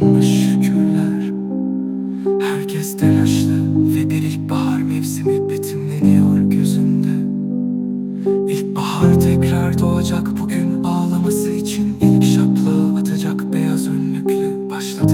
Yağmış şükürler. Herkes telaşlı Ve bir ilkbahar mevsimi betimleniyor gözümde İlkbahar tekrar doğacak Bugün ağlaması için ilk şaplığı atacak Beyaz önlüklü başlamak